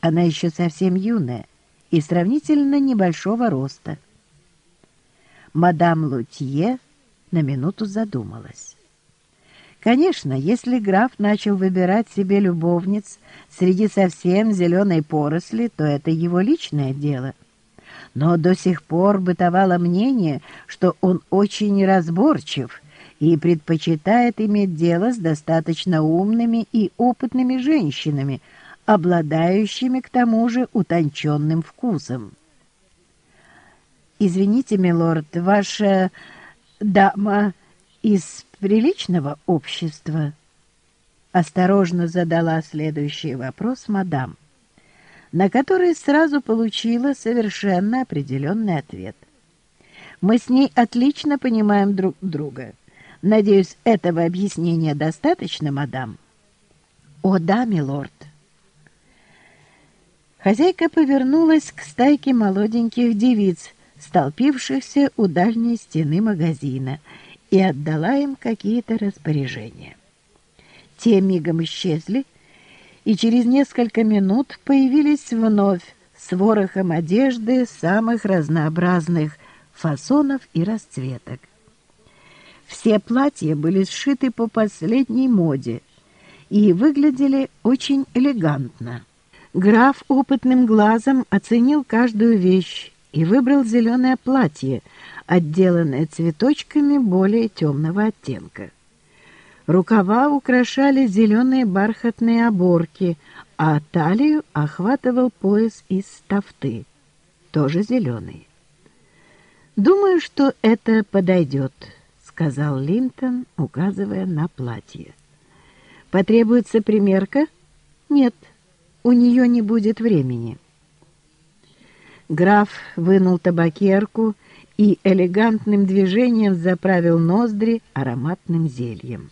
Она еще совсем юная и сравнительно небольшого роста. Мадам Лутье на минуту задумалась. Конечно, если граф начал выбирать себе любовниц среди совсем зеленой поросли, то это его личное дело. Но до сих пор бытовало мнение, что он очень разборчив и предпочитает иметь дело с достаточно умными и опытными женщинами, обладающими к тому же утонченным вкусом. «Извините, милорд, ваша дама из приличного общества?» Осторожно задала следующий вопрос мадам, на который сразу получила совершенно определенный ответ. «Мы с ней отлично понимаем друг друга. Надеюсь, этого объяснения достаточно, мадам?» «О да, милорд». Хозяйка повернулась к стайке молоденьких девиц, столпившихся у дальней стены магазина, и отдала им какие-то распоряжения. Те мигом исчезли, и через несколько минут появились вновь с ворохом одежды самых разнообразных фасонов и расцветок. Все платья были сшиты по последней моде и выглядели очень элегантно. Граф опытным глазом оценил каждую вещь и выбрал зеленое платье, отделанное цветочками более темного оттенка. Рукава украшали зеленые бархатные оборки, а талию охватывал пояс из тафты, тоже зеленый. «Думаю, что это подойдет», — сказал Линтон, указывая на платье. «Потребуется примерка?» «Нет, у нее не будет времени». Граф вынул табакерку и элегантным движением заправил ноздри ароматным зельем.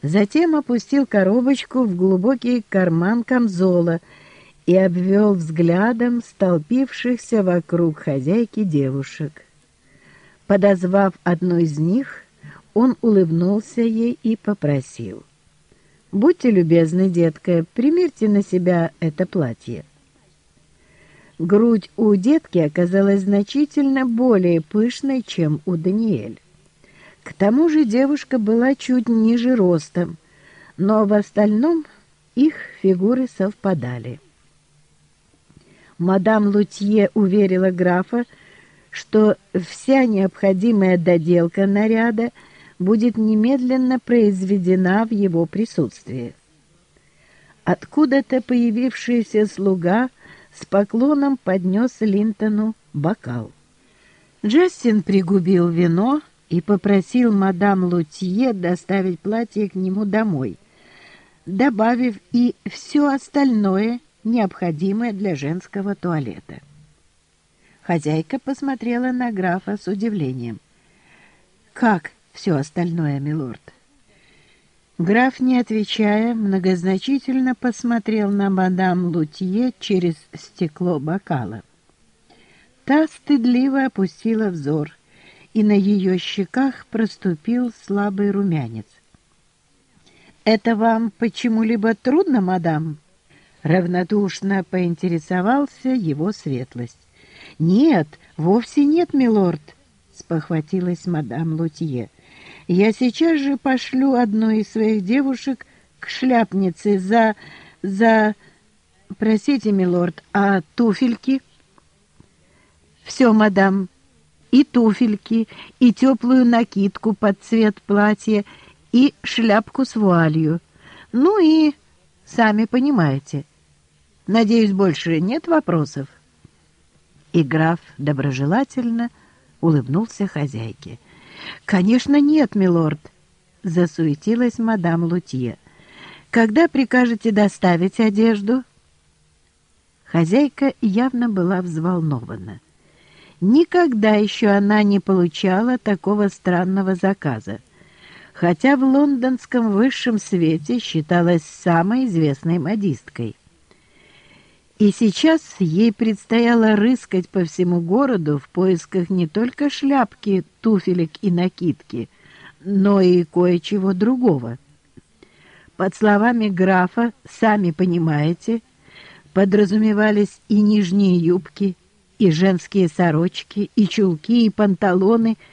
Затем опустил коробочку в глубокий карман камзола и обвел взглядом столпившихся вокруг хозяйки девушек. Подозвав одну из них, он улыбнулся ей и попросил. «Будьте любезны, детка, примерьте на себя это платье». Грудь у детки оказалась значительно более пышной, чем у Даниэль. К тому же девушка была чуть ниже ростом, но в остальном их фигуры совпадали. Мадам Лутье уверила графа, что вся необходимая доделка наряда будет немедленно произведена в его присутствии. Откуда-то появившийся слуга с поклоном поднес Линтону бокал. Джастин пригубил вино и попросил мадам Лутье доставить платье к нему домой, добавив и все остальное, необходимое для женского туалета. Хозяйка посмотрела на графа с удивлением. «Как все остальное, милорд?» Граф, не отвечая, многозначительно посмотрел на мадам Лутье через стекло бокала. Та стыдливо опустила взор, и на ее щеках проступил слабый румянец. «Это вам почему-либо трудно, мадам?» Равнодушно поинтересовался его светлость. «Нет, вовсе нет, милорд», — спохватилась мадам Лутье. Я сейчас же пошлю одну из своих девушек к шляпнице за... за... Простите, милорд, а туфельки? Все, мадам, и туфельки, и теплую накидку под цвет платья, и шляпку с вуалью. Ну и, сами понимаете, надеюсь, больше нет вопросов? И граф доброжелательно улыбнулся хозяйке. «Конечно нет, милорд», — засуетилась мадам Лутье. «Когда прикажете доставить одежду?» Хозяйка явно была взволнована. Никогда еще она не получала такого странного заказа, хотя в лондонском высшем свете считалась самой известной модисткой. И сейчас ей предстояло рыскать по всему городу в поисках не только шляпки, туфелек и накидки, но и кое-чего другого. Под словами графа, сами понимаете, подразумевались и нижние юбки, и женские сорочки, и чулки, и панталоны —